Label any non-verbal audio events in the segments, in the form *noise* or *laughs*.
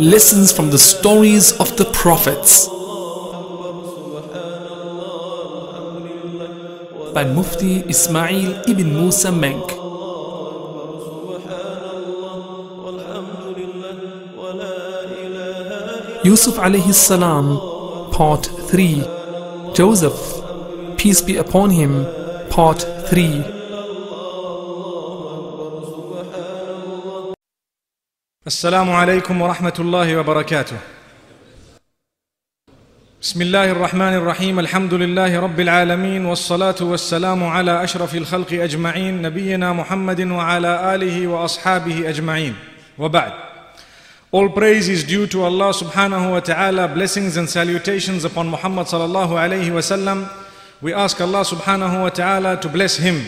Lessons from the stories of the prophets by Mufti Ismail ibn Musa Menk. Yusuf alayhi salam, part 3. Joseph, peace be upon him, part 3. السلام عليكم ورحمة الله وبركاته. بسم الله الرحمن الرحيم، الحمد لله رب العالمين والصلاة والسلام على أشرف الخلق أجمعين نبينا محمد وعلى آله وأصحابه أجمعين. وبعد. All praise is due to Allah subhanahu wa ta'ala, blessings and salutations upon Muhammad sallallahu alayhi wa sallam. We ask Allah subhanahu wa ta'ala to bless him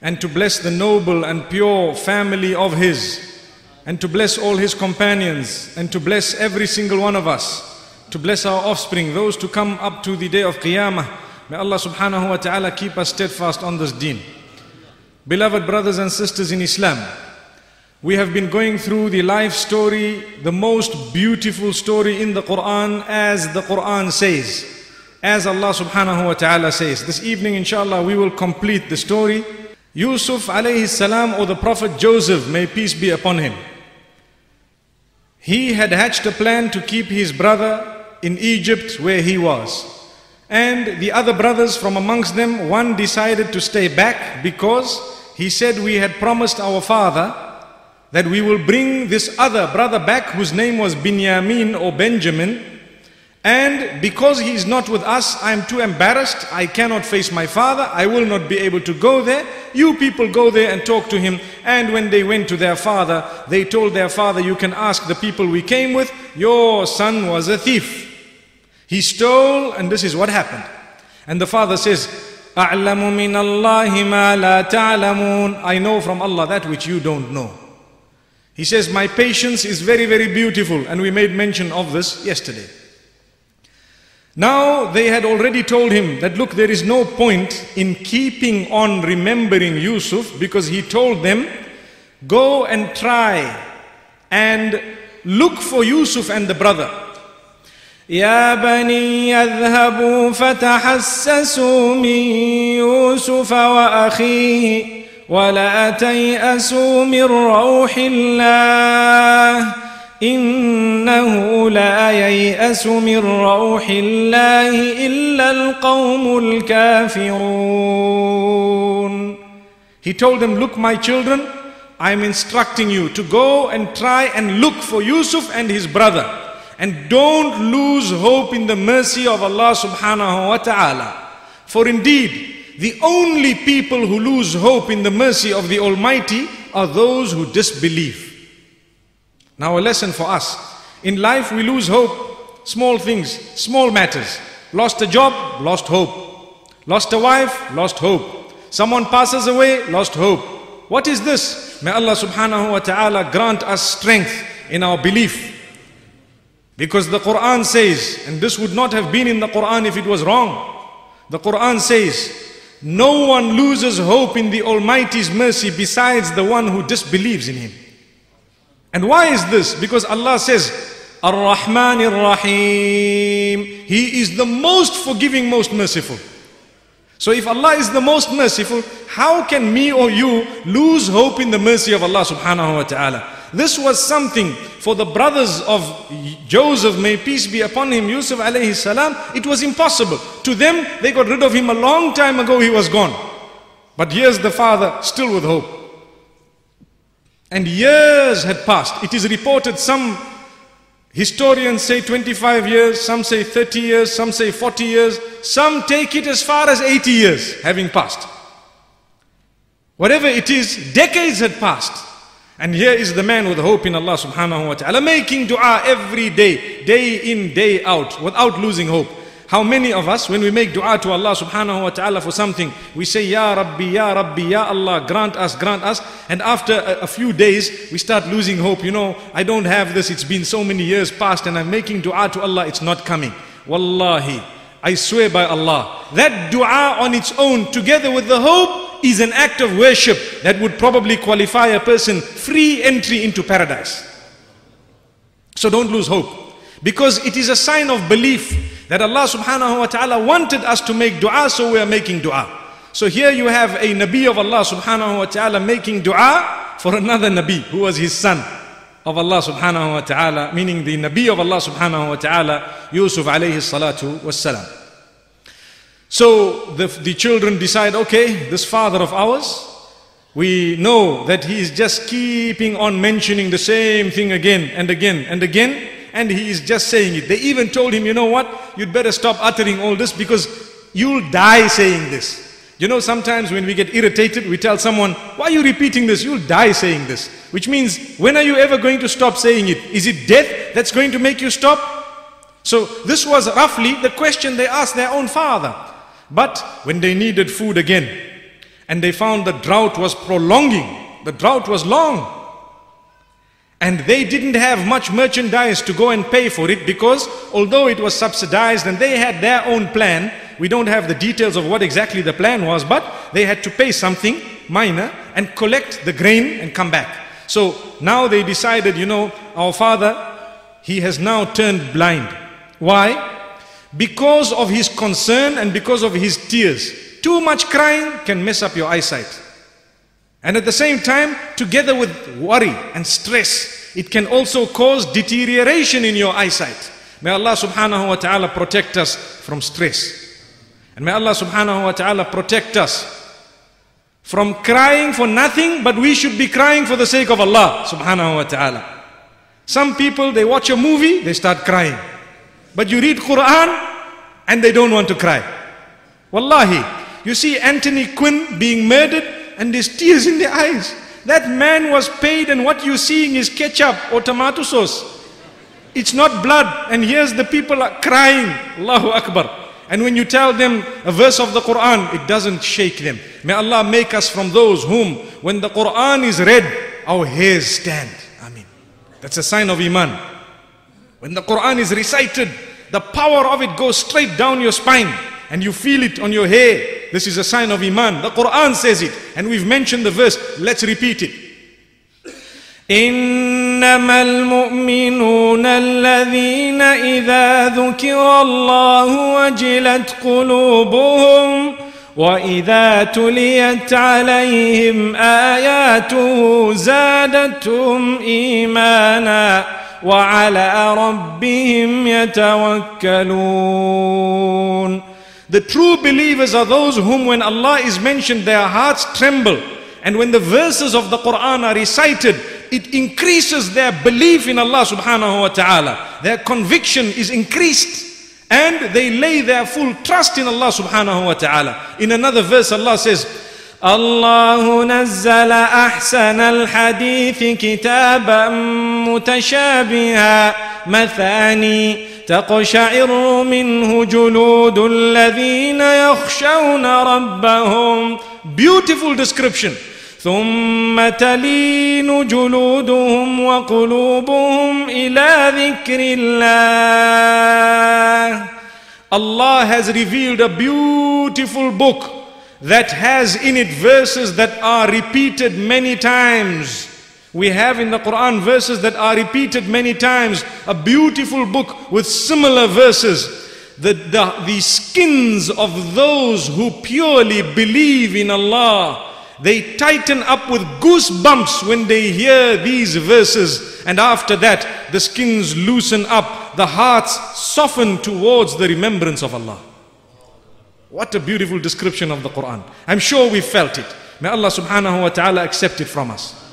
and to bless the noble and pure family of his and to bless all his companions and to bless every single one of us, to bless our offspring, those to come up to the day of Qiyamah. May Allah subhanahu wa ta'ala keep us steadfast on this deen. Beloved brothers and sisters in Islam, we have been going through the life story, the most beautiful story in the Quran, as the Quran says, as Allah subhanahu wa ta'ala says. This evening, inshallah, we will complete the story. Yusuf alayhi salam or the Prophet Joseph, may peace be upon him. He had hatched a plan to keep his brother in Egypt where he was. And the other brothers from amongst them, one decided to stay back because he said, We had promised our father that we will bring this other brother back whose name was Binyamin or Benjamin. And because he is not with us, I am too embarrassed. I cannot face my father. I will not be able to go there. You people go there and talk to him. And when they went to their father, they told their father, You can ask the people we came with, your son was a thief. He stole, and this is what happened. And the father says, أعلم من الله ما لا تعلمون. I know from Allah that which you don't know. He says, My patience is very, very beautiful. And we made mention of this yesterday. Now they had already told him that look, there is no point in keeping on remembering Yusuf because he told them, go and try and look for Yusuf and the brother. يا بني اذهبوا فتحسسوا من يوسف واخيه ولا تياسوا من روح الله انه لا يياس من روح الله الا القوم الكافرون He told them, look my children, I am instructing you to go and try and look for Yusuf and his brother. And don't lose hope in the mercy of Allah subhanahu wa ta'ala. For indeed, the only people who lose hope in the mercy of the Almighty are those who disbelieve. Now, a lesson for us. In life, we lose hope. Small things, small matters. Lost a job, lost hope. Lost a wife, lost hope. Someone passes away, lost hope. What is this? May Allah subhanahu wa ta'ala grant us strength in our belief. Because the Quran says, and this would not have been in the Quran if it was wrong. The Quran says, no one loses hope in the Almighty's mercy besides the one who disbelieves in Him. And why is this? Because Allah says, Ar-Rahman Ar-Rahim. He is the most forgiving, most merciful. So if Allah is the most merciful, how can me or you lose hope in the mercy of Allah subhanahu wa ta'ala? This was something for the brothers of Joseph, may peace be upon him, Yusuf alayhi salam, it was impossible. To them, they got rid of him a long time ago, he was gone. But here's the father, still with hope. And years had passed. It is reported some historians say 25 years, some say 30 years, some say 40 years, some take it as far as 80 years having passed. Whatever it is, decades had passed. And here is the man with hope in Allah subhanahu wa ta'ala, making dua every day, day, in, day out, without losing hope. How many of us, when we make dua to Allah subhanahu wa ta'ala for something, we say, Ya Rabbi, Ya Rabbi, Ya Allah, grant us, grant us. And after a, a, few days, we start losing hope. You know, I don't have this, it's been so many years past, and I'm making dua to Allah, it's not coming. Wallahi, I swear by Allah, that dua on its own, together with the hope, is an act of worship that would probably qualify a person free entry into paradise. So don't lose hope. Because it is a sign of belief that Allah subhanahu wa ta'ala wanted us to make dua, so we are making dua. So here you have a Nabi of Allah subhanahu wa ta'ala making dua for another Nabi who was his son of Allah subhanahu wa ta'ala, meaning the Nabi of Allah subhanahu wa ta'ala, Yusuf alayhi salatu was salam. So the, the children decide, okay, this father of ours, we know that he is just keeping on mentioning the same thing again and again and again and he is just saying it. They even told him, you know what, you'd better stop uttering all this because you'll die saying this. You know, sometimes when we get irritated, we tell someone, why are you repeating this? You'll die saying this. Which means, when are you ever going to stop saying it? Is it death that's going to make you stop? So this was roughly the question they asked their own father. But when they needed food again, and they found the drought was prolonging, the drought was long, and they didn't have much merchandise to go and pay for it because although it was subsidized and they had their own plan, we don't have the details of what exactly the plan was, but they had to pay something minor and collect the grain and come back. So now they decided, you know, our father, he has now turned blind. Why? Because of his concern and because of his tears. Too much crying can mess up your eyesight. And at the same time, together with worry and stress, it can also cause deterioration in your eyesight. May Allah subhanahu wa ta'ala protect us from stress. And may Allah subhanahu wa ta'ala protect us from crying for nothing, but we should be crying for the sake of Allah subhanahu wa ta'ala. Some people, they watch a movie, they start crying. But you read Quran, and they don't want to cry. Wallahi, you see Anthony Quinn being murdered, and there's tears in their eyes. That man was paid and what you're seeing is ketchup or tomato sauce. It's not blood. And here's the people are crying. Allahu Akbar. And when you tell them a verse of the Quran, it doesn't shake them. May Allah make us from those whom, when the Quran is read, our hairs stand. Amen. That's a sign of Iman. When the Quran is recited, the power of it goes straight down your spine and you feel it on your hair. This is a sign of Iman. The Quran says it. And we've mentioned the verse. Let's repeat it. إنما المؤمنون الذين إذا ذكر الله وجلت قلوبهم وإذا تليت عليهم آياته زادتهم إيمانا وعلى ربهم يتوكلون The true believers are those whom when Allah is mentioned, their hearts tremble. And when the verses of the Quran are recited, it increases their belief in Allah subhanahu wa ta'ala. Their conviction is increased. And they lay their full trust in Allah subhanahu wa ta'ala. In another verse, Allah says, الله نزل أحسن الحديث كتابا متشابها مثاني تقشعر منه جلود الذين يخشون ربهم beautiful description ثم تلين جلودهم وقلوبهم إلى ذكر الله Allah has revealed a beautiful book that has in it verses that are repeated many times we have in the Quran verses that are repeated many times, a beautiful book with similar verses. The, the, the skins of those who purely believe in Allah, they tighten up with goosebumps when they hear these verses. And after that, the skins loosen up, the hearts soften towards the remembrance of Allah. What a beautiful description of the Quran. I'm sure we felt it. May Allah subhanahu wa ta'ala accept it from us.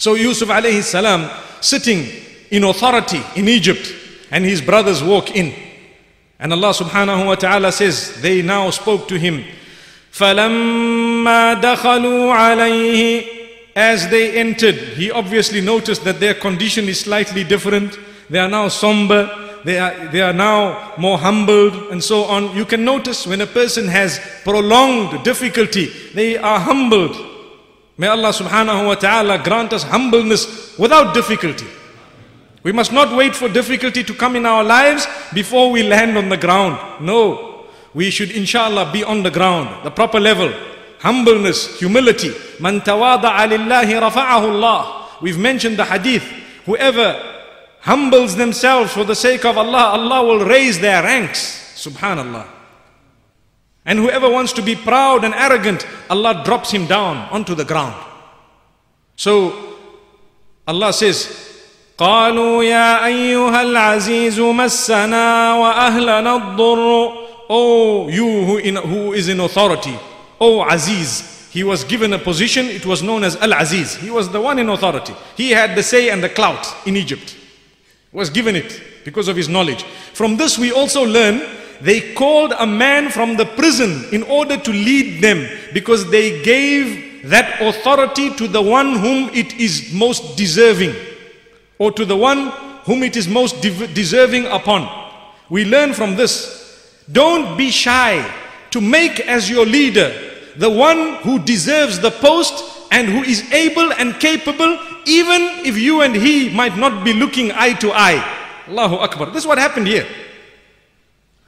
So Yusuf alayhi salam sitting in authority in Egypt and his brothers walk in. And Allah subhanahu wa ta'ala says, they now spoke to him. فَلَمَّا دَخَلُوا عَلَيْهِ As they entered, he obviously noticed that their condition is slightly different. They are now somber. They are, they are now more humbled and so on. You can notice when a person has prolonged difficulty, they are humbled. May Allah subhanahu wa ta'ala grant us humbleness without difficulty. We must not wait for difficulty to come in our lives before we land on the ground. No. We should inshallah be on the ground, the proper level. Humbleness, humility. Man tawada'a Allah. We've mentioned the hadith. Whoever humbles themselves for the sake of Allah, Allah will raise their ranks. Subhanallah. And whoever wants to be proud and arrogant, Allah drops him down onto the ground. So Allah says, قالوا يا أيها العزيز مسنا وأهلنا الضر Oh, you who, in, who is in authority, Oh Aziz, he was given a position, it was known as Al Aziz. He was the one in authority. He had the say and the clout in Egypt. He was given it because of his knowledge. From this, we also learn they called a man from the prison in order to lead them because they gave that authority to the one whom it is most deserving or to the one whom it is most de- deserving upon. We learn from this. Don't be shy to make as your leader the one who deserves the post and who is able and capable, even if you and he might not be looking eye to eye. Allahu Akbar. This is what happened here.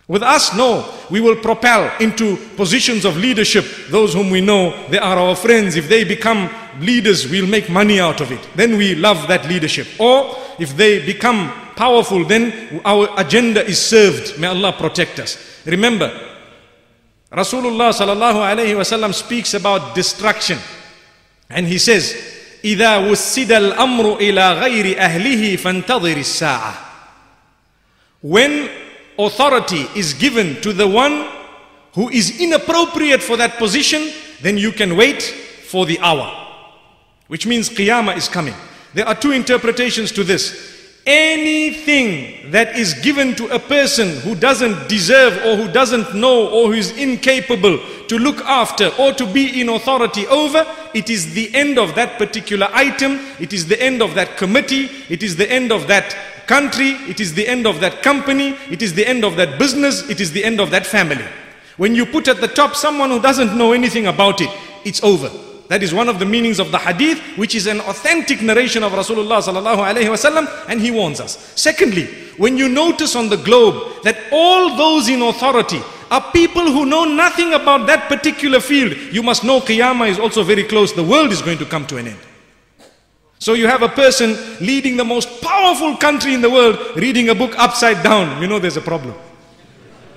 With us, no, we will propel into positions of leadership those whom we know they are our friends. If they become leaders, we'll make money out of it. Then we love that leadership. Or if they become powerful, then our agenda is served. May Allah protect us. Remember, Rasulullah sallallahu alayhi wasallam speaks about destruction. And he says, إذا وسد الأمر إلى غير أهله فانتظر الساعة. When authority is given to the one who is inappropriate for that position, then you can wait for the hour. Which means Qiyamah is coming. There are two interpretations to this. Anything that is given to a person who doesn't deserve or who doesn't know or who is incapable to look after or to be in authority over, it is the end of that particular item, it is the end of that committee, it is the end of that country, it is the end of that company, it is the end of that business, it is the end of that family. When you put at the top someone who doesn't know anything about it, it's over. That is one of the meanings of the hadith, which is an authentic narration of Rasulullah sallallahu alaihi wasallam, and he warns us. Secondly, when you notice on the globe that all those in authority are people who know nothing about that particular field, you must know Qiyamah is also very close. The world is going to come to an end. So you have a person leading the most powerful country in the world, reading a book upside down. You know there's a problem.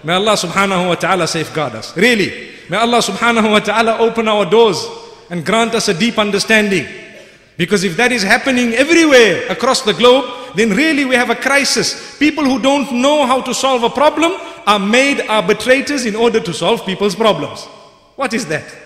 May Allah subhanahu wa ta'ala safeguard us. Really. May Allah subhanahu wa ta'ala open our doors and grant us a deep understanding. Because if that is happening everywhere across the globe, then really we have a crisis. People who don't know how to solve a problem are made arbitrators in order to solve people's problems. What is that?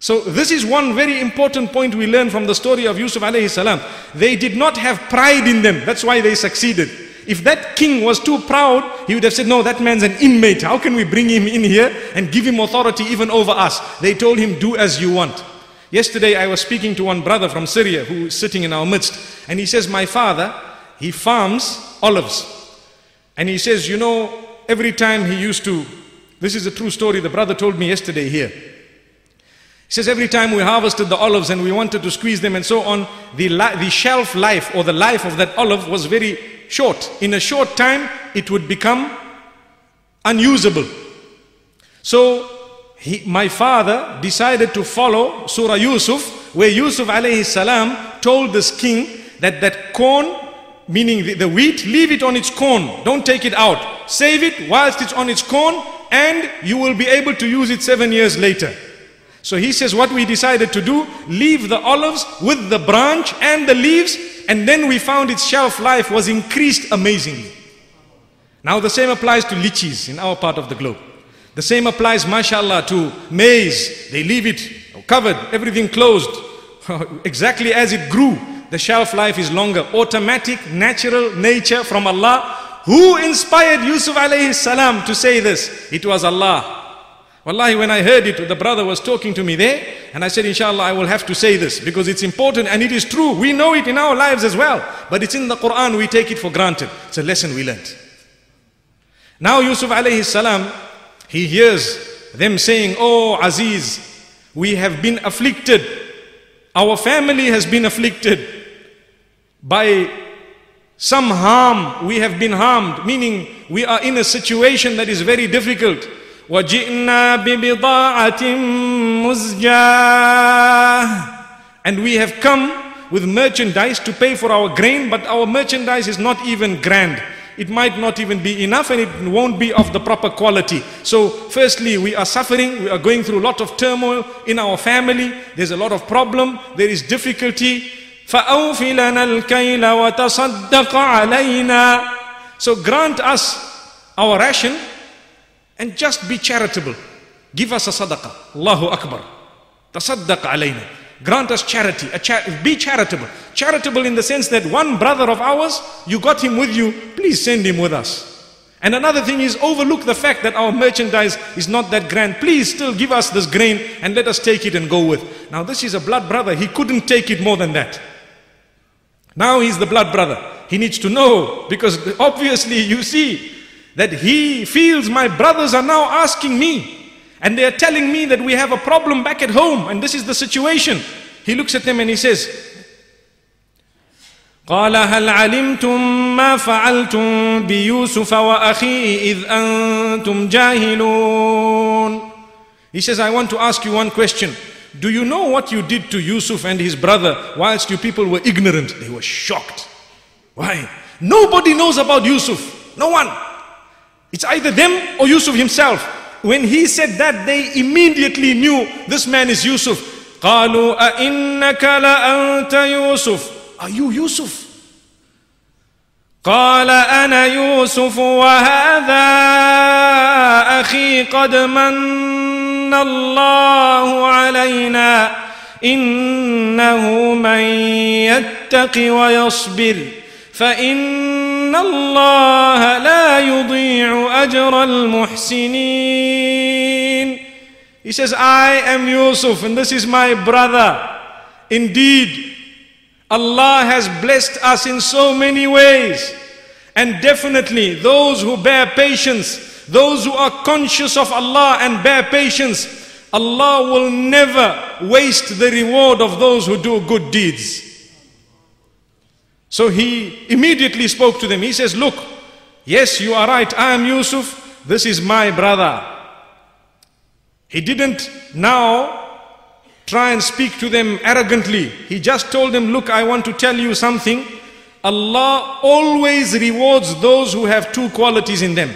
So this is one very important point we learn from the story of Yusuf alayhi salam. They did not have pride in them. That's why they succeeded. If that king was too proud, he would have said, no, that man's an inmate. How can we bring him in here and give him authority even over us? They told him, do as you want. Yesterday I was speaking to one brother from Syria who is sitting in our midst. And he says, my father, he farms olives. And he says, you know, every time he used to, this is a true story the brother told me yesterday here. He says every time we harvested the olives and we wanted to squeeze them and so on, the, the shelf life or the life of that olive was very short. In a short time, it would become unusable. So, he, my father decided to follow Surah Yusuf, where Yusuf alayhi salam told this king that that corn, meaning the, the wheat, leave it on its corn. Don't take it out. Save it whilst it's on its corn and you will be able to use it seven years later. So he says what we decided to do, leave the olives with the branch and the leaves and then we found its shelf life was increased amazingly. Now the same applies to lychees in our part of the globe. The same applies, mashallah, to maize. They leave it covered, everything closed. *laughs* exactly as it grew, the shelf life is longer. Automatic, natural nature from Allah. Who inspired Yusuf alayhi salam to say this? It was Allah. Wallahi, when I heard it, the brother was talking to me there, And I said, inshallah, I will have to say this because it's important and it is true. We know it in our lives as well. But it's in the Quran, we take it for granted. It's a lesson we learned. Now Yusuf alayhi salam, he hears them saying, Oh Aziz, we have been afflicted. Our family has been afflicted by some harm. We have been harmed, meaning we are in a situation that is very difficult. وَجِئْنَا بِبِضَاعَةٍ مُزْجَاةٍ And we have come with merchandise to pay for our grain, but our merchandise is not even grand. It might not even be enough and it won't be of the proper quality. So, firstly, we are suffering, we are going through a lot of turmoil in our family, there's a lot of problem, there is difficulty. فَأَوْفِ لَنَا الْكَيْلَ وَتَصَدَّقَ عَلَيْنَا So grant us our ration and just be charitable. Give us a sadaqah. Allahu Akbar. Tasaddaq alayna. Grant us charity. Char be charitable. Charitable in the sense that one brother of ours, you got him with you, please send him with us. And another thing is overlook the fact that our merchandise is not that grand. Please still give us this grain and let us take it and go with. Now this is a blood brother. He couldn't take it more than that. Now he's the blood brother. He needs to know because obviously you see that he feels my brothers are now asking me and they are telling me that we have a problem back at home and this is the situation. He looks at them and he says, قال هل علمتم ما فعلتم بيوسف وأخيه إذ أنتم جاهلون He says, I want to ask you one question. Do you know what you did to Yusuf and his brother whilst you people were ignorant? They were shocked. Why? Nobody knows about Yusuf. No one. It's either them or Yusuf himself. When he said that, they immediately knew this man is Yusuf. قالوا أئنك لأنت يوسف Are you Yusuf? قال أنا يوسف وهذا أخي قد من الله علينا إنه من يتق ويصبر فإن الله لا يضيع أجر المحسنين He says, I am Yusuf and this is my brother. Indeed, Allah has blessed us in so many ways. And definitely those who bear patience, those who are conscious of Allah and bear patience, Allah will never waste the reward of those who do good deeds. So he immediately spoke to them. He says, Look, yes, you are right. I am Yusuf. This is my brother. He didn't now try and speak to them arrogantly. He just told them, Look, I want to tell you something. Allah always rewards those who have two qualities in them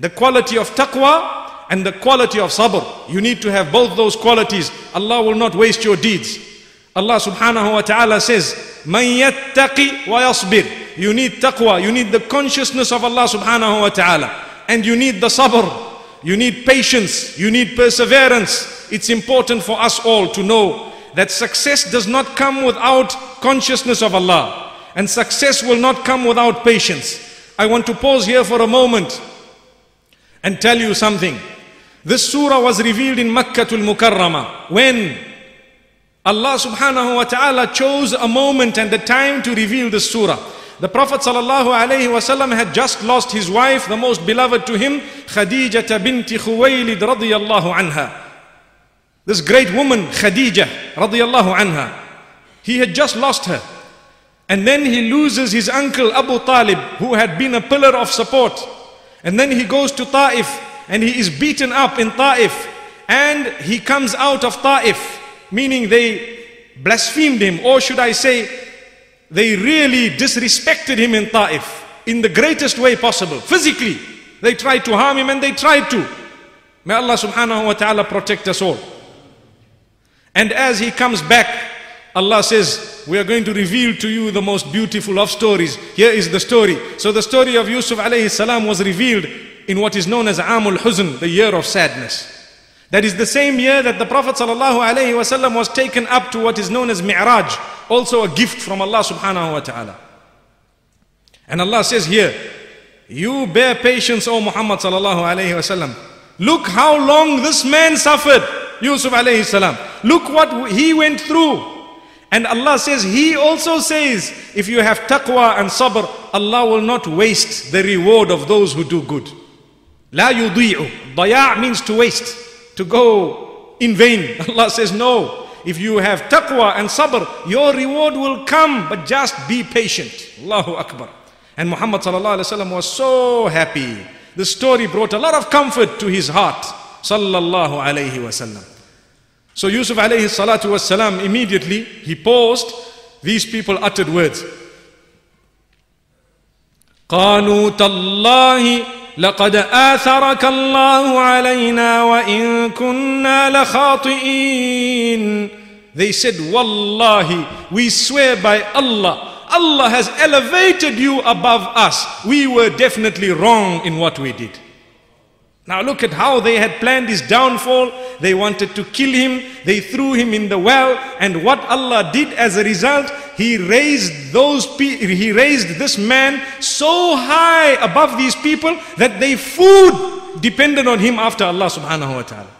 the quality of taqwa and the quality of sabr. You need to have both those qualities. Allah will not waste your deeds. Allah subhanahu wa ta'ala says, Man yattaqi wa yasbir. You need taqwa, you need the consciousness of Allah subhanahu wa ta'ala. And you need the sabr, you need patience, you need perseverance. It's important for us all to know that success does not come without consciousness of Allah. And success will not come without patience. I want to pause here for a moment and tell you something. This surah was revealed in Makkah al-Mukarramah when Allah subhanahu wa ta'ala chose a moment and the time to reveal the surah. The Prophet sallallahu wasallam had just lost his wife, the most beloved to him, Khadijah binti Khuwaylid radiyallahu anha. This great woman, Khadijah radiyallahu anha. He had just lost her. And then he loses his uncle Abu Talib, who had been a pillar of support. And then he goes to Ta'if and he is beaten up in Ta'if. And he comes out of Ta'if, meaning they blasphemed him, or should I say, they really disrespected him in Ta'if in the greatest way possible. Physically, they tried to harm him and they tried to. May Allah subhanahu wa ta'ala protect us all. And as he comes back, Allah says, we are going to reveal to you the most beautiful of stories. Here is the story. So the story of Yusuf alayhi salam was revealed in what is known as Amul Huzn, the year of sadness. That is the same year that the Prophet ﷺ was taken up to what is known as Mi'raj, also a gift from Allah subhanahu wa ta'ala. And Allah says here, you bear patience, O Muhammad wasallam. Look how long this man suffered, Yusuf alayhi. Look what he went through. And Allah says, He also says, if you have taqwa and sabr, Allah will not waste the reward of those who do good. La yudi'u. Daya' means to waste, to go in vain. *laughs* Allah says, no. If you have taqwa and sabr, your reward will come, but just be patient. Allahu Akbar. And Muhammad was so happy. The story brought a lot of comfort to his heart. Sallallahu alayhi wasallam. So Yusuf alayhi salatu wasalam immediately he paused. These people uttered words. قالوا تالله لقد آثرك الله علينا وإن كنا لخاطئين They said, Wallahi, we swear by Allah, Allah has elevated you above us. We were definitely wrong in what we did. Now look at how they had planned his downfall. They wanted to kill him. They threw him in the well. And what Allah did as a result, He raised those He raised this man so high above these people that they food depended on him after Allah subhanahu wa ta'ala.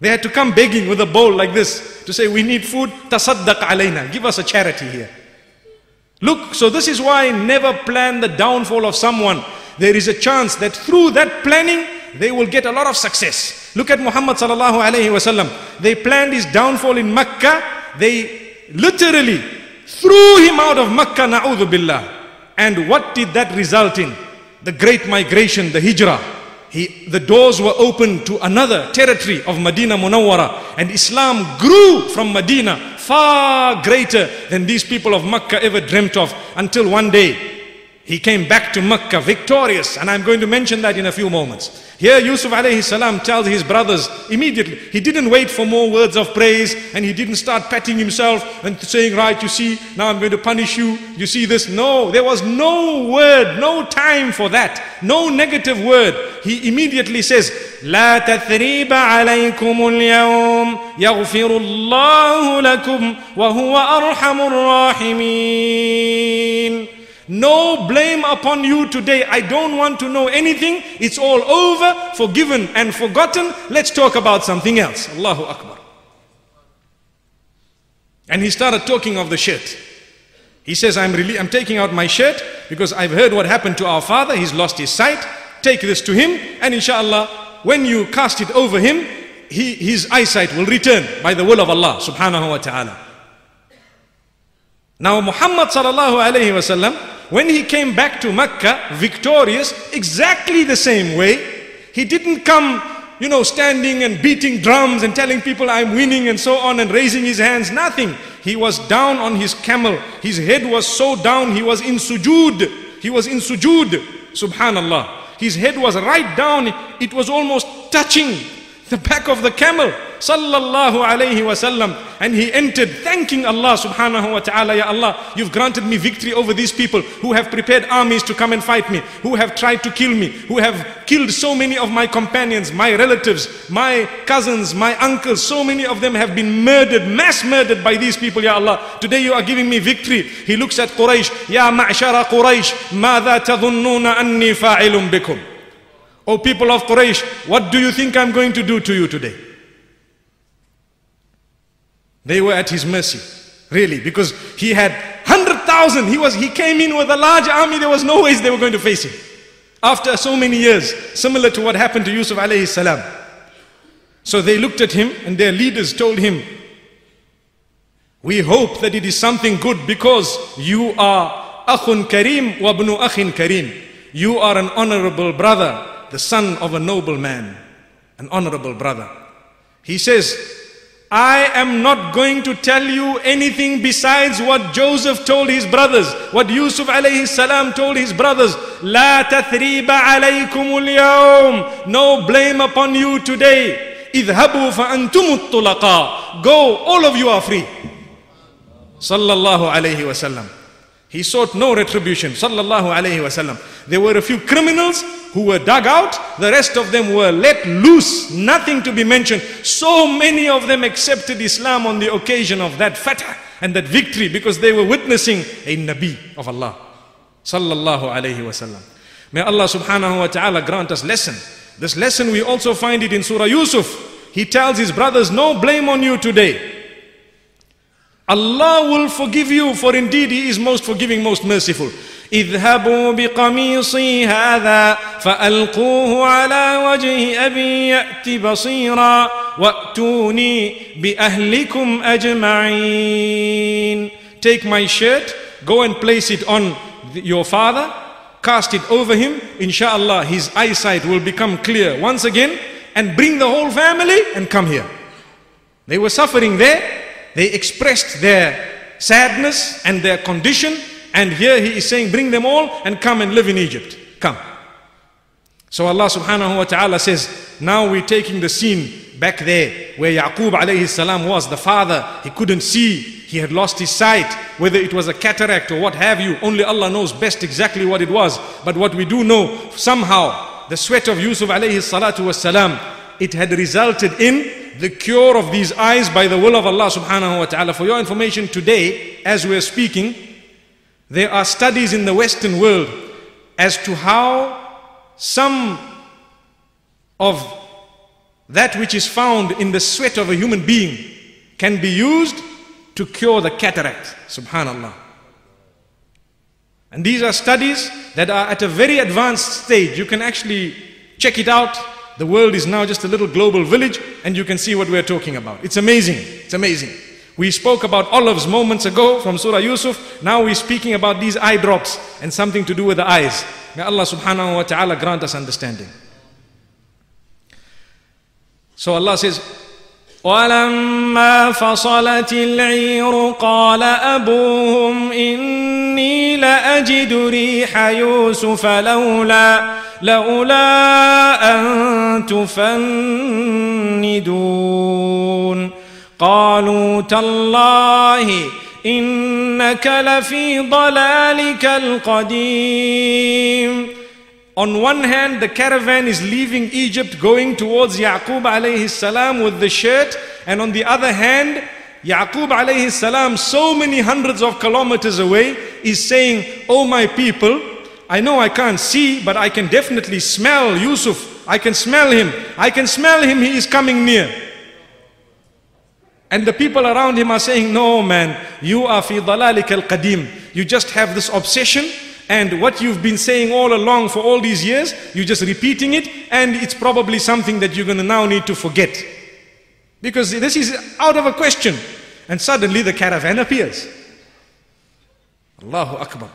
They had to come begging with a bowl like this to say, we need food, tasaddaq alayna, give us a charity here. Look, so this is why never plan the downfall of someone. There is a chance that through that planning, they will get a lot of success. Look at Muhammad sallallahu alayhi wasallam. They planned his downfall in Mecca. They literally threw him out of Mecca, na'udhu billah. And what did that result in? The great migration, the hijrah. He, the doors were opened to another territory of Medina Munawwara and Islam grew from Medina far greater than these people of Mecca ever dreamt of until one day he came back to Mecca victorious and I'm going to mention that in a few moments. Here Yusuf alayhi salam tells his brothers immediately. He didn't wait for more words of praise and he didn't start patting himself and saying, right, you see, now I'm going to punish you. You see this? No, there was no word, no time for that. No negative word. He immediately says, لا تثريب عليكم اليوم يغفر الله لكم وهو أرحم الراحمين no blame upon you today. I don't want to know anything. It's all over, forgiven and forgotten. Let's talk about something else. Allahu Akbar. And he started talking of the shirt. He says, I'm, really, I'm taking out my shirt because I've heard what happened to our father. He's lost his sight. Take this to him, and inshallah, when you cast it over him, he, his eyesight will return by the will of Allah subhanahu wa ta'ala. Now, Muhammad sallallahu alayhi wa sallam, when he came back to Mecca victorious, exactly the same way, he didn't come, you know, standing and beating drums and telling people I'm winning and so on and raising his hands, nothing. He was down on his camel. His head was so down, he was in sujood. He was in sujood, subhanallah. His head was right down, it was almost touching the back of the camel sallallahu alayhi wasallam and he entered thanking Allah subhanahu wa ta'ala ya Allah you've granted me victory over these people who have prepared armies to come and fight me who have tried to kill me who have killed so many of my companions my relatives my cousins my uncles so many of them have been murdered mass murdered by these people ya Allah today you are giving me victory he looks at Quraysh ya ma'shara Quraysh ماذا تظنون أني فاعل بكم O people of Quraysh, what do you think I'm going to do to you today? They were at his mercy, really, because he had 100,000. He, was, he came in with a large army, there was no ways they were going to face him. After so many years, similar to what happened to Yusuf alayhi salam. So they looked at him and their leaders told him, we hope that it is something good because you are akhun kareem wa ibnu akhin kareem. You are an honorable brother the son of a noble man, an honorable brother. He says, I am not going to tell you anything besides what Joseph told his brothers, what Yusuf alayhi salam told his brothers. لا تثريب عليكم اليوم No blame upon you today. Idhabu فأنتم antumut. Go, all of you are free. Sallallahu alaihi wasallam. He sought no retribution. Sallallahu alayhi wasallam. There were a few criminals who were dug out, the rest of them were let loose, nothing to be mentioned. So many of them accepted Islam on the occasion of that fatah and that victory because they were witnessing a Nabi of Allah. Sallallahu alayhi wasallam. May Allah subhanahu wa ta'ala grant us lesson. This lesson we also find it in Surah Yusuf. he tells his brothers, No blame on you today. Allah will forgive you, for indeed He is most forgiving, most merciful. اذهبوا بقميصي هذا فألقوه على وجه أبي يأت بصيرا وأتوني بأهلكم أجمعين Take my shirt, go and place it on your father, cast it over him. Inshallah, his eyesight will become clear once again and bring the whole family and come here. They were suffering there. they expressed their sadness and their condition. And here he is saying, bring them all and come and live in Egypt. Come. So Allah subhanahu wa ta'ala says, now we're taking the scene back there where Yaqub alayhi salam was, the father, he couldn't see, he had lost his sight, whether it was a cataract or what have you, only Allah knows best exactly what it was. But what we do know, somehow, the sweat of Yusuf alayhi salatu was salam, it had resulted in the cure of these eyes by the will of Allah subhanahu wa ta'ala. For your information, today, as we are speaking, there are studies in the Western world as to how some of that which is found in the sweat of a human being can be used to cure the cataract. Subhanallah. And these are studies that are at a very advanced stage. You can actually check it out the world is now just a little global village and you can see what we're talking about. It's amazing. It's amazing. We spoke about olives moments ago from Surah Yusuf. Now we're speaking about these eye drops and something to do with the eyes. May Allah subhanahu wa ta'ala grant us understanding. So Allah says, ولما فصلت العير قال أبوهم إني لأجد ريح يوسف لولا لولا أن تفندون قالوا تالله إنك لفي ضلالك القديم On one hand, the caravan is leaving Egypt going towards Yaqub alayhi salam with the shirt. And on the other hand, Yaqub alayhi salam, so many hundreds of kilometers away, is saying, Oh my people, I know I can't see, but I can definitely smell Yusuf. I can smell him. I can smell him. He is coming near. And the people around him are saying, No man, you are fi dalalik al qadim. You just have this obsession and what you've been saying all along for all these years, you're just repeating it, and it's probably something that you're going to now need to forget. Because this is out of a question. And suddenly the caravan appears. Allahu Akbar.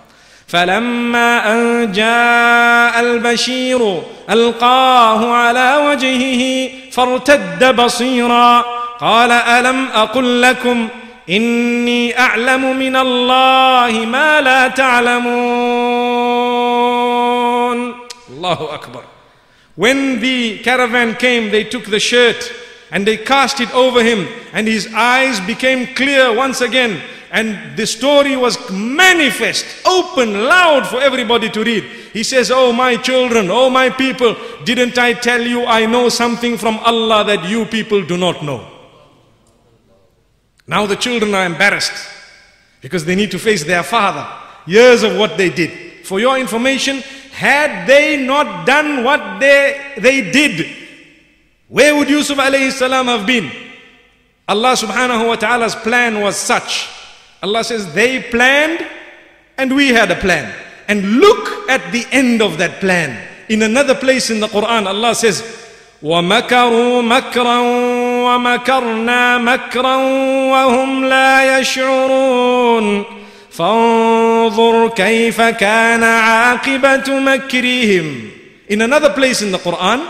فلما أن جاء البشير ألقاه على وجهه فارتد بصيرا قال ألم أقل لكم إني أعلم من الله ما لا تعلمون الله أكبر When the caravan came, they took the shirt and they cast it over him and his eyes became clear once again and the story was manifest, open, loud for everybody to read. He says, Oh my children, oh my people, didn't I tell you I know something from Allah that you people do not know? Now the children are embarrassed because they need to face their father. Years of what they did. For your information, had they not done what they, they did, where would Yusuf alayhi salam have been? Allah subhanahu wa ta'ala's plan was such. Allah says they planned and we had a plan. And look at the end of that plan. In another place in the Quran, Allah says, وَمَكَرُوا مَكْرًا ومكرنا مكرا وهم لا يشعرون فانظر كيف كان عاقبة مكرهم In another place in the Quran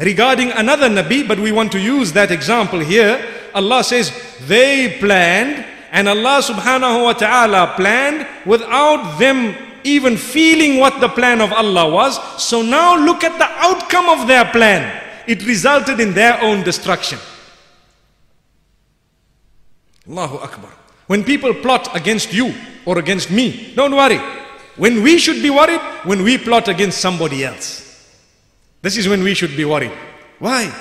regarding another Nabi but we want to use that example here Allah says they planned and Allah subhanahu wa ta'ala planned without them even feeling what the plan of Allah was so now look at the outcome of their plan it resulted in their own destruction Allahu Akbar. When people plot against you or against me, don't worry. When we should be worried, when we plot against somebody else. This is when we should be worried. Why?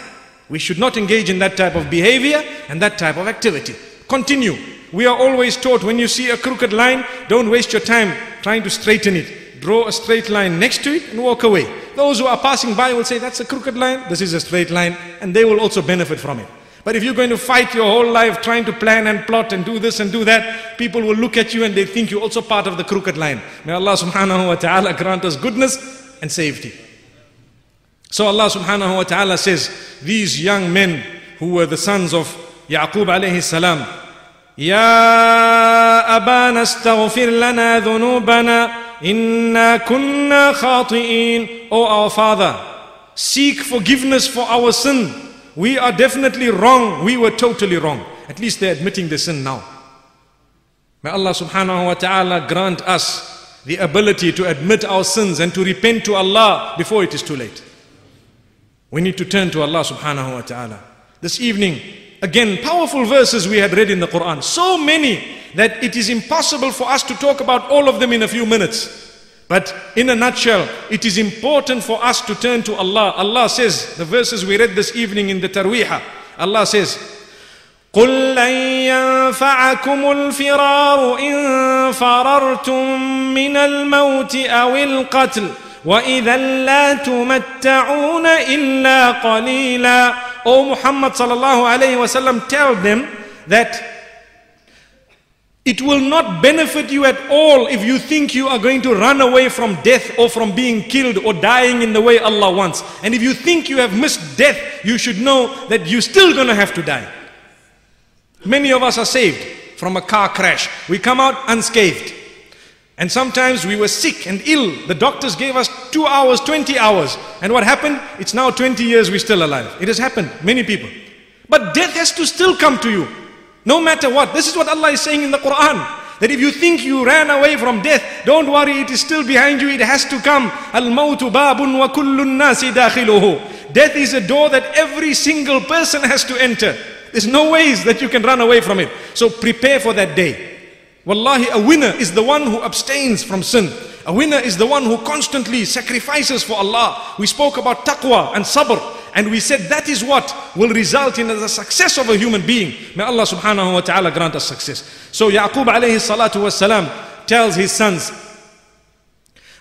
We should not engage in that type of behavior and that type of activity. Continue. We are always taught when you see a crooked line, don't waste your time trying to straighten it. Draw a straight line next to it and walk away. Those who are passing by will say, That's a crooked line, this is a straight line, and they will also benefit from it. But if you're going to fight your whole life trying to plan and plot and do this and do that, people will look at you and they think you're also part of the crooked line. May Allah subhanahu wa ta'ala grant us goodness and safety. So Allah subhanahu wa ta'ala says, these young men who were the sons of Yaqub alayhi salam, يا أبانا استغفر لنا ذنوبنا إنا كنا خاطئين O our father, seek forgiveness for our sin. We are definitely wrong. We were totally wrong. At least they're admitting the sin now. May Allah subhanahu wa ta'ala grant us the ability to admit our sins and to repent to Allah before it is too late. We need to turn to Allah subhanahu wa ta'ala. This evening, Again, powerful verses we had read in the Quran. So many that it is impossible for us to talk about all of them in a few minutes. But in a nutshell, it is important for us to turn to Allah. Allah says, the verses we read this evening in the Taraweeh, Allah says, قل لن ينفعكم الفرار إن فررتم من الموت أو القتل وإذا لا تمتعون إلا قليلاً O Muhammad sallallahu alayhi wasallam tell them that it will not benefit you at all if you think you are going to run away from death or from being killed or dying in the way Allah wants. And if you think you have missed death, you should know that you're still going to have to die. Many of us are saved from a car crash. We come out unscathed. And sometimes we were sick and ill. The doctors gave us two hours, 20 hours. And what happened? It's now 20 years we're still alive. It has happened, many people. But death has to still come to you. No matter what. This is what Allah is saying in the Quran. That if you think you ran away from death, don't worry, it is still behind you, it has to come. Al-mawtu babun wa kullun nasi dakhiluhu. Death is a door that every single person has to enter. There's no ways that you can run away from it. So prepare for that day. Wallahi, a winner is the one who abstains from sin. A winner is the one who constantly sacrifices for Allah. We spoke about taqwa and sabr. And we said that is what will result in the success of a human being. May Allah subhanahu wa ta'ala grant us success. So Yaqub alayhi salatu was salam tells his sons,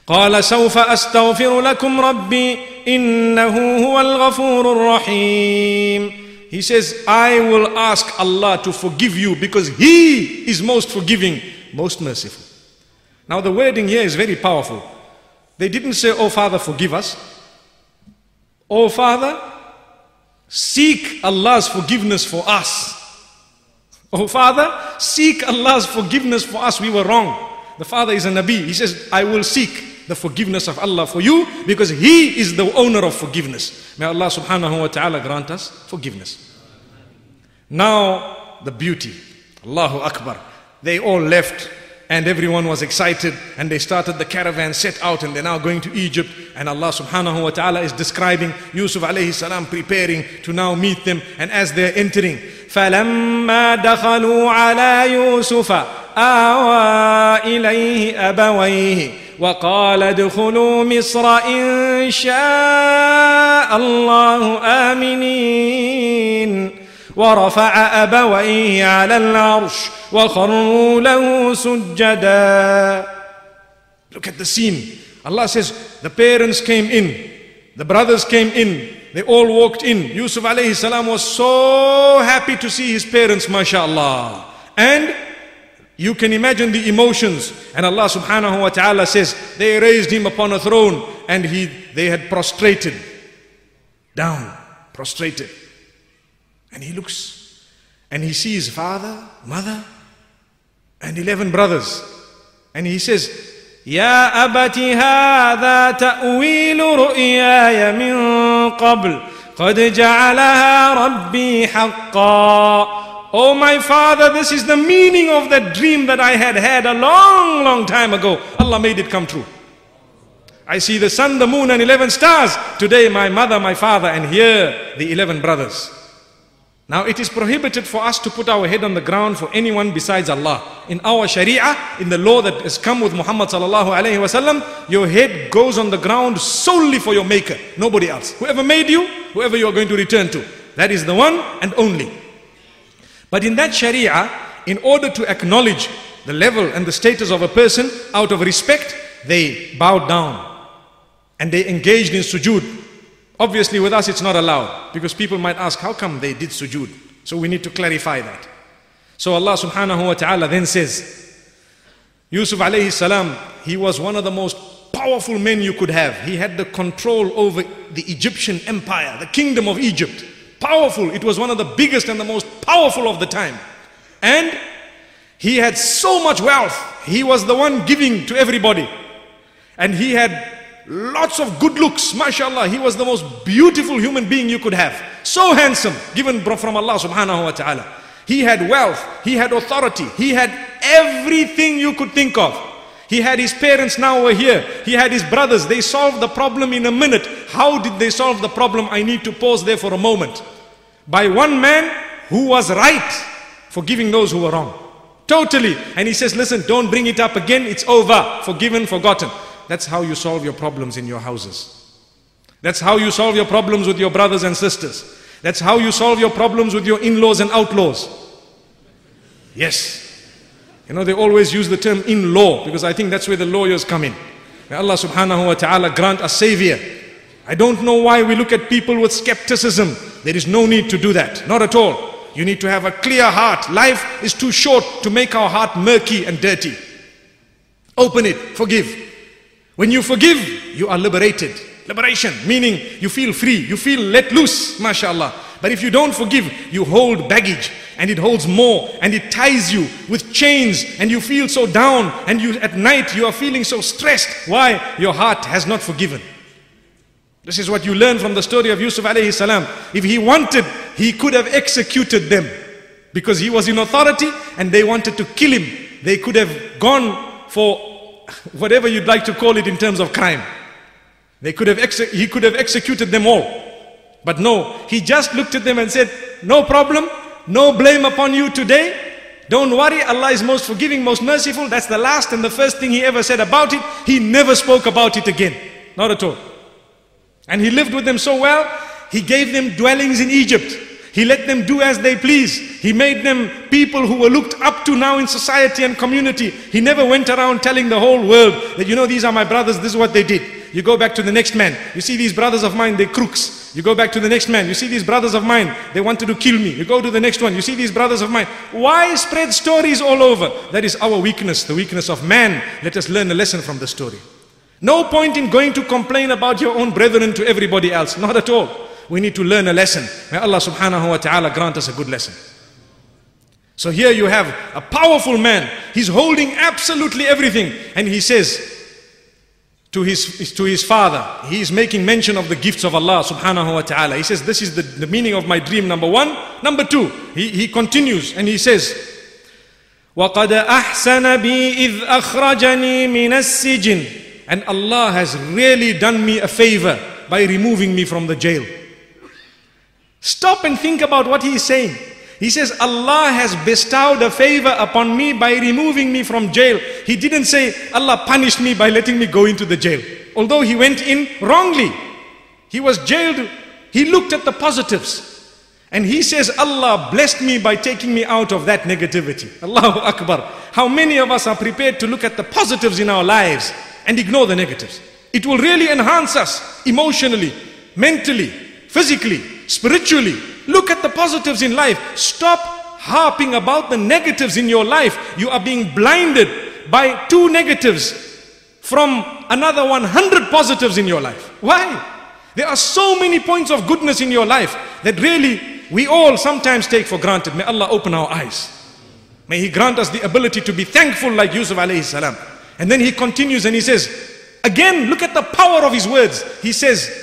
قال سوف أستغفر لكم ربي إنه هو الغفور الرحيم he says, I will ask Allah to forgive you because He is most forgiving, most merciful. Now, the wording here is very powerful. They didn't say, Oh Father, forgive us. Oh Father, seek Allah's forgiveness for us. Oh Father, seek Allah's forgiveness for us. We were wrong. The Father is a Nabi. He says, I will seek the forgiveness of Allah for you because He is the owner of forgiveness. May Allah subhanahu wa ta'ala grant us forgiveness. Now, the beauty. Allahu Akbar. They all left and everyone was excited and they started the caravan set out and they're now going to Egypt and Allah subhanahu wa ta'ala is describing Yusuf alayhi salam preparing to now meet them and as they're entering فلما دخلوا على يوسف آوى إليه أبويه وقال ادخلوا مصر إن شاء الله آمنين ورفع أبويه على العرش وخروا له سجدا Look at the scene. Allah says the parents came in, the brothers came in, they all walked in. Yusuf alayhi salam was so happy to see his parents, mashallah. And you can imagine the emotions. And Allah subhanahu wa ta'ala says, they raised him upon a throne and he, they had prostrated down, prostrated. And he looks and he sees father, mother, and 11 brothers. And he says, يا أبت هذا تأويل رؤياي من قبل قد جعلها ربي حقا Oh my father, this is the meaning of that dream that I had had a long, long time ago. Allah made it come true. I see the sun, the moon and 11 stars. Today my mother, my father and here the 11 brothers. Now it is prohibited for us to put our head on the ground for anyone besides Allah. In our Sharia, in the law that has come with Muhammad sallallahu alaihi wasallam, your head goes on the ground solely for your maker, nobody else. Whoever made you, whoever you are going to return to. That is the one and only. But in that Sharia, in order to acknowledge the level and the status of a person, out of respect, they bowed down and they engaged in sujood. Obviously, with us, it's not allowed because people might ask, how come they did sujood? So we need to clarify that. So Allah subhanahu wa ta'ala then says, Yusuf alayhi salam, he was one of the most powerful men you could have. He had the control over the Egyptian empire, the kingdom of Egypt. Powerful. It was one of the biggest and the most powerful of the time. And he had so much wealth. He was the one giving to everybody. And he had lots of good looks, mashallah. He was the most beautiful human being you could have. So handsome, given from Allah subhanahu wa ta'ala. He had wealth, he had authority, he had everything you could think of. He had his parents now were here. He had his brothers. They solved the problem in a minute. How did they solve the problem? I need to pause there for a moment. By one man who was right, forgiving those who were wrong. Totally. And he says, listen, don't bring it up again. It's over. Forgiven, forgotten. That's how you solve your problems in your houses. That's how you solve your problems with your brothers and sisters. That's how you solve your problems with your in-laws and outlaws. Yes. You know, they always use the term in-law because I think that's where the lawyers come in. May Allah subhanahu wa ta'ala grant a savior. I don't know why we look at people with skepticism. There is no need to do that. Not at all. You need to have a clear heart. Life is too short to make our heart murky and dirty. Open it, forgive. When you forgive, you are liberated. Liberation, meaning you feel free, you feel let loose, mashallah. But if you don't forgive, you hold baggage and it holds more and it ties you with chains and you feel so down and you at night you are feeling so stressed. Why? Your heart has not forgiven. This is what you learn from the story of Yusuf alayhi salam. If he wanted, he could have executed them because he was in authority and they wanted to kill him. They could have gone for whatever you'd like to call it in terms of crime. They could have he could have executed them all. But no, he just looked at them and said, no problem, no blame upon you today. Don't worry, Allah is most forgiving, most merciful. That's the last and the first thing he ever said about it. He never spoke about it again. Not at all. And he lived with them so well, he gave them dwellings in Egypt. He let them do as they please. He made them people who were looked up to now in society and community. He never went around telling the whole world that, you know, these are my brothers, this is what they did. You go back to the next man. You see these brothers of mine, they're crooks. You go back to the next man. You see these brothers of mine, they wanted to kill me. You go to the next one. You see these brothers of mine. Why spread stories all over? That is our weakness, the weakness of man. Let us learn a lesson from the story. No point in going to complain about your own brethren to everybody else. Not at all We need to learn a lesson. May Allah subhanahu wa ta'ala grant us a good lesson. So here you have a powerful man. He's holding absolutely everything. And he says to his, to his father, he is making mention of the gifts of Allah subhanahu wa ta'ala. He says, this is the, the meaning of my dream, number one. Number two, he, he continues and he says, وَقَدْ أَحْسَنَ بِي إِذْ أَخْرَجَنِي مِنَ السِّجِنِ and Allah has really done me a favor by removing me from the jail. Stop and think about what he is saying. He says, Allah has bestowed a favor upon me by removing me from jail. He didn't say, Allah punished me by letting me go into the jail. Although he went in wrongly. He was jailed. He looked at the positives. And he says, Allah blessed me by taking me out of that negativity. Allahu Akbar. How many of us are prepared to look at the positives in our lives and ignore the negatives. It will really enhance us emotionally, mentally, physically, spiritually. Look at the positives in life. Stop harping about the negatives in your life. You are being blinded by two negatives from another 100 positives in your life. Why? There are so many points of goodness in your life that really we all sometimes take for granted. May Allah open our eyes. May He grant us the ability to be thankful like Yusuf alayhi salam. And then he continues and he says, again, look at the power of his words. He says,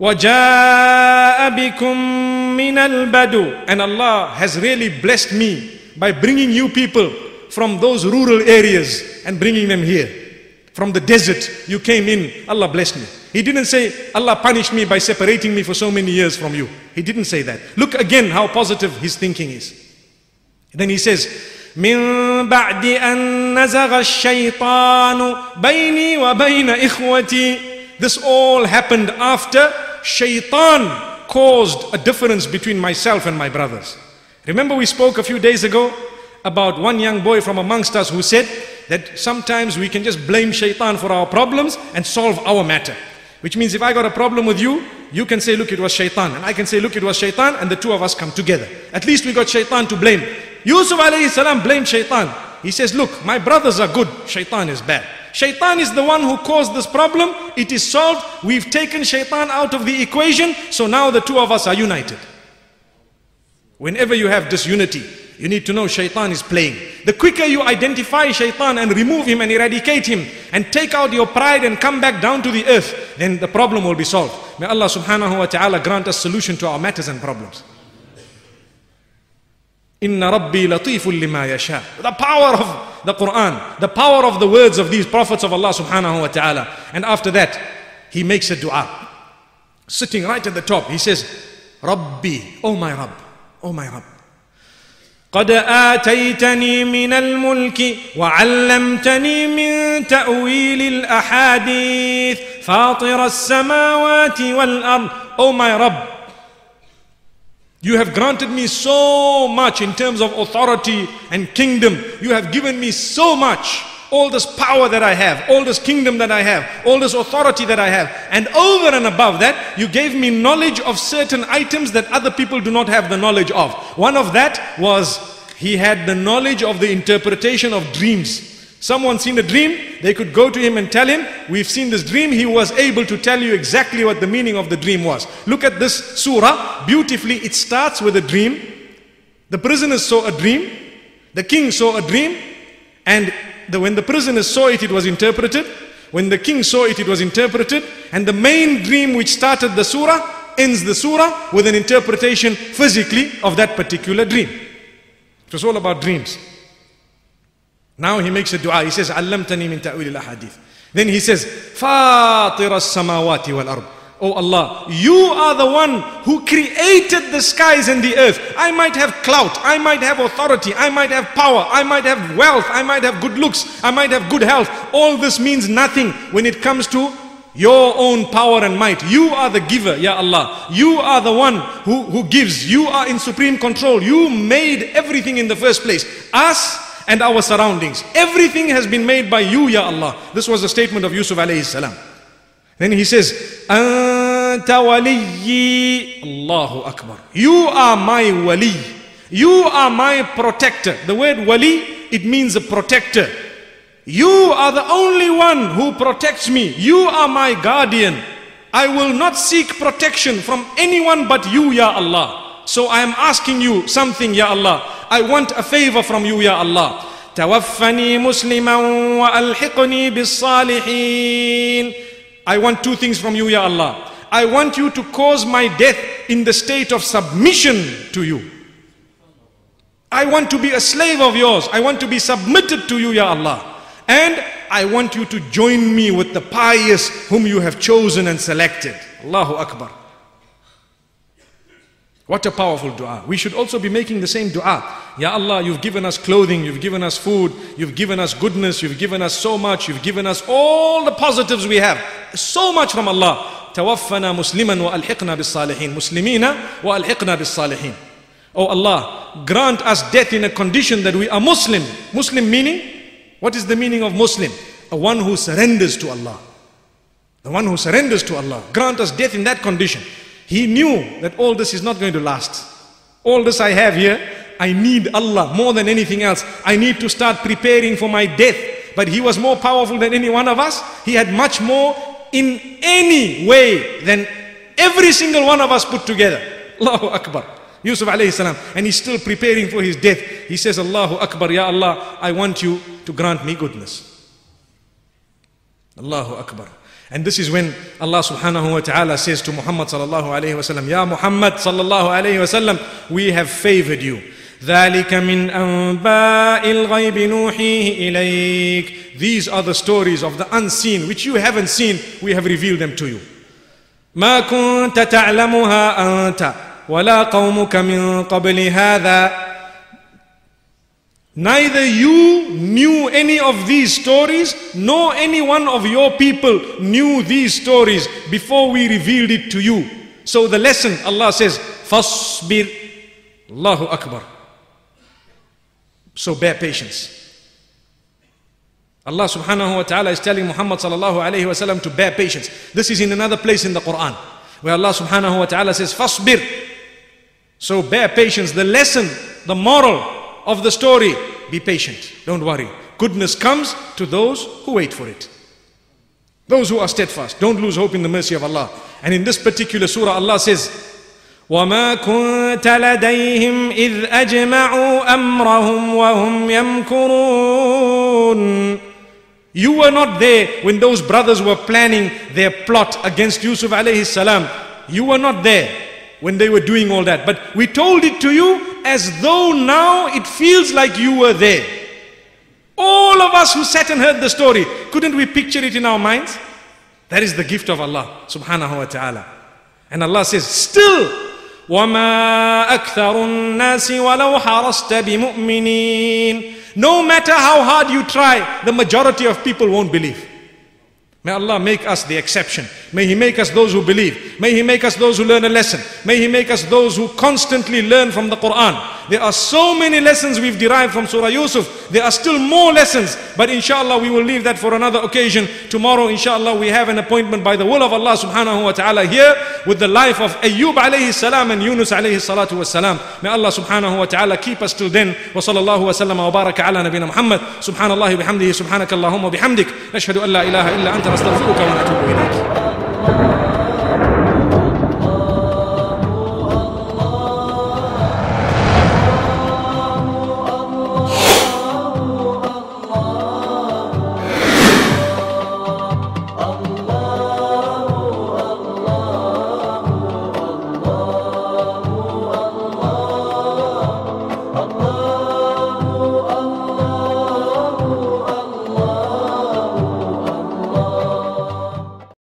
وَجَاءَ بِكُم مِّنَ الْبَدُو And Allah has really blessed me by bringing you people from those rural areas and bringing them here. From the desert, you came in, Allah blessed me. He didn't say, Allah punished me by separating me for so many years from you. He didn't say that. Look again how positive his thinking is. Then he says, من بعد أن نزغ الشيطان بيني وبين إخوتي This all happened after shaitan caused a difference between myself and my brothers. Remember we spoke a few days ago about one young boy from amongst us who said that sometimes we can just blame shaitan for our problems and solve our matter. Which means if I got a problem with you, You can say, look, it was shaitan. And I can say, look, it was shaitan. And the two of us come together. At least we got shaitan to blame. Yusuf alayhi salam blamed shaitan. He says, look, my brothers are good. Shaitan is bad. Shaitan is the one who caused this problem. It is solved. We've taken shaitan out of the equation. So now the two of us are united. Whenever you have disunity, you need to know shaitan is playing. The quicker you identify shaitan and remove him and eradicate him and take out your pride and come back down to the earth, then the problem will be solved. May Allah subhanahu wa ta'ala grant us solution to our matters and problems. Inna Rabbi latiful lima yasha. The power of the Quran, the power of the words of these prophets of Allah subhanahu wa ta'ala. And after that, he makes a dua. Sitting right at the top, he says, Rabbi, oh my Rabb, oh my Rabb. قد آتيتني من الملك وعلمتني من تأويل الأحاديث فاطر السماوات والأرض Oh my Rabb, you have granted me so much in terms of authority and kingdom. You have given me so much. All this power that I have, all this kingdom that I have, all this authority that I have. And over and above that, you gave me knowledge of certain items that other people do not have the knowledge of. One of that was he had the knowledge of the interpretation of dreams. Someone seen a dream, they could go to him and tell him, we've seen this dream. He was able to tell you exactly what the meaning of the dream was. Look at this surah, beautifully. It starts with a dream. The prisoners saw a dream. The king saw a dream. And the, when the prisoners saw it, it was interpreted. When the king saw it, it was interpreted. And the main dream which started the surah ends the surah with an interpretation physically of that particular dream. It was all about dreams. Now he makes a dua. He says, "Allamtani min ta'wil al-ahadith." Then he says, "Fatir as-samawati wal-ard." Oh Allah, you are the one who created the skies and the earth. I might have clout, I might have authority, I might have power, I might have wealth, I might have good looks, I might have good health. All this means nothing when it comes to your own power and might. You are the giver, Ya Allah. You are the one who, who gives. You are in supreme control. You made everything in the first place. Us and our surroundings. Everything has been made by you, Ya Allah. This was the statement of Yusuf alayhi salam. Then he says. Allahu Akbar. You are my wali. You are my protector. The word wali, it means a protector. You are the only one who protects me. You are my guardian. I will not seek protection from anyone but you, Ya Allah. So I am asking you something, Ya Allah. I want a favor from you, Ya Allah. توفني مسلما وألحقني بالصالحين I want two things from you, Ya Allah. I want you to cause my death in the state of submission to you. I want to be a slave of yours. I want to be submitted to you, Ya Allah. And I want you to join me with the pious whom you have chosen and selected. Allahu Akbar. What a powerful dua. We should also be making the same dua. Ya Allah, you've given us clothing, you've given us food, you've given us goodness, you've given us so much, you've given us all the positives we have. So much from Allah. Tawaffana musliman wa alhiqna bis salihin. Muslimina wa alhiqna bis salihin. Oh Allah, grant us death in a condition that we are Muslim. Muslim meaning? What is the meaning of Muslim? A one who surrenders to Allah. The one who surrenders to Allah. Grant us death in that condition. He knew that all this is not going to last. All this I have here, I need Allah more than anything else. I need to start preparing for my death. But he was more powerful than any one of us. He had much more in any way than every single one of us put together. Allahu Akbar. Yusuf alayhi salam. And he's still preparing for his death. He says, Allahu Akbar, Ya Allah, I want you to grant me goodness. Allahu Akbar. And this is when Allah subhanahu wa ta'ala says to Muhammad sallallahu alayhi wa sallam, Ya Muhammad sallallahu alayhi wa sallam, we have favored you. ذلك من أنباء الغيب نوحيه إليك These are the stories of the unseen which you haven't seen, we have revealed them to you. ما كنت تعلمها أنت ولا قومك من قبل هذا Neither you knew any of these stories, nor any one of your people knew these stories before we revealed it to you. So the lesson, Allah says, Fasbir. Allahu Akbar. So bear patience. Allah subhanahu wa ta'ala is telling Muhammad sallallahu alayhi wa sallam to bear patience. This is in another place in the Quran. where Allah subhanahu wa ta'ala says, Fasbir. So bear patience. The lesson, the moral of the story, be patient. Don't worry. Goodness comes to those who wait for it. Those who are steadfast. Don't lose hope in the mercy of Allah. And in this particular surah, Allah says, وما كنت لديهم إذ أجمعوا أمرهم وهم يمكرون You were not there when those brothers were planning their plot against Yusuf alayhi salam. You were not there when they were doing all that. But we told it to you as though now it feels like you were there. All of us who sat and heard the story, couldn't we picture it in our minds? That is the gift of Allah subhanahu wa ta'ala. And Allah says, still, وما أكثر الناس ولو حرصت بمؤمنين no matter how hard you try, the majority of people won't believe. May Allah make us the exception. May He make us those who believe. May He make us those who learn a lesson. May He make us those who constantly learn from the Quran. There are so many lessons we've derived from Surah Yusuf. There are still more lessons. But inshallah, we will leave that for another occasion. Tomorrow, inshallah, we have an appointment by the will of Allah subhanahu wa ta'ala here with the life of Ayyub alayhi salam and Yunus alayhi salatu wa salam. May Allah subhanahu wa ta'ala keep us till then. Wa sallallahu wa sallam wa baraka ala nabina Muhammad. Subhanallah bihamdihi subhanakallahumma bihamdik. Nashhadu an la ilaha illa anta teraz do wyłka na ciągu jednak.